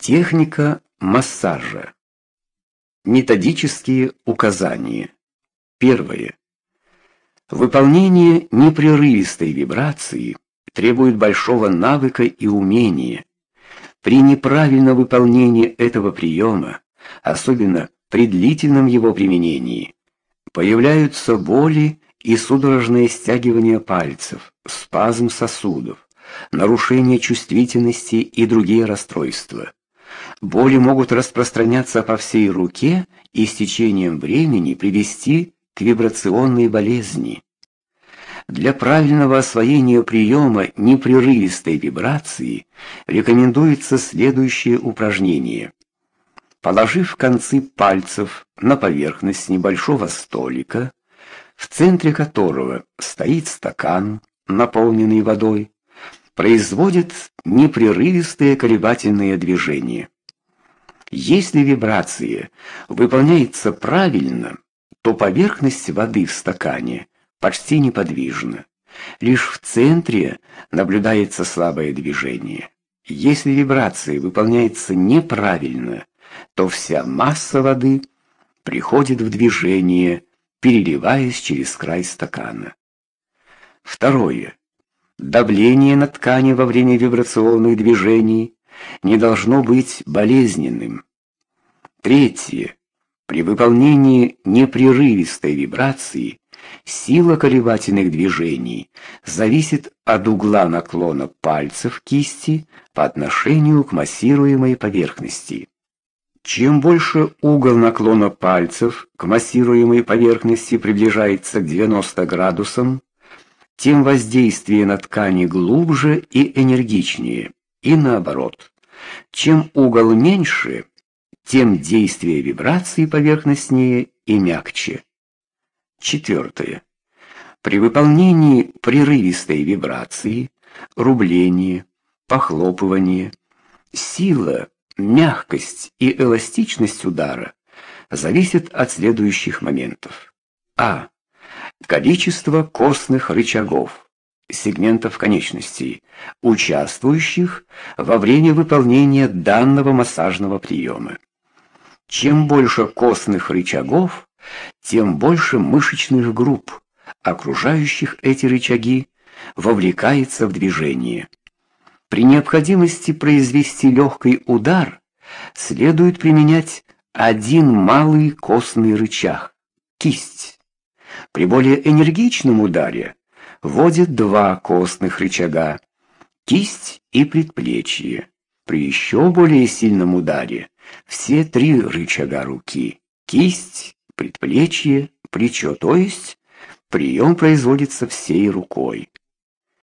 Техника массажа. Методические указания. Первое. Выполнение непрерывистой вибрации требует большого навыка и умения. При неправильном выполнении этого приема, особенно при длительном его применении, появляются боли и судорожное стягивание пальцев, спазм сосудов, нарушение чувствительности и другие расстройства. Боли могут распространяться по всей руке и с течением времени привести к вибрационной болезни. Для правильного освоения приема непрерывистой вибрации рекомендуется следующее упражнение. Положив концы пальцев на поверхность небольшого столика, в центре которого стоит стакан, наполненный водой, производит непрерывистые колебательные движения. Если вибрация выполняется правильно, то поверхность воды в стакане почти неподвижна. Лишь в центре наблюдается слабое движение. Если вибрация выполняется неправильно, то вся масса воды приходит в движение, переливаясь через край стакана. Второе. Давление на ткани во время вибрационных движений не должно быть болезненным. Третье. При выполнении непрерывистой вибрации сила колебательных движений зависит от угла наклона пальцев кисти по отношению к массируемой поверхности. Чем больше угол наклона пальцев к массируемой поверхности приближается к 90 градусам, тем воздействие на ткани глубже и энергичнее и наоборот. Чем угол меньше, тем действие вибрации поверхностнее и мягче. Четвертое. При выполнении прерывистой вибрации, рубления, похлопывания, сила, мягкость и эластичность удара зависят от следующих моментов. А. Количество костных рычагов сегментов конечностей, участвующих во время выполнения данного массажного приема. Чем больше костных рычагов, тем больше мышечных групп, окружающих эти рычаги, вовлекается в движение. При необходимости произвести легкий удар следует применять один малый костный рычаг кисть. При более энергичном ударе вводит два костных рычага кисть и предплечье. При еще более сильном ударе все три рычага руки: кисть, предплечье, плечо, то есть прием производится всей рукой.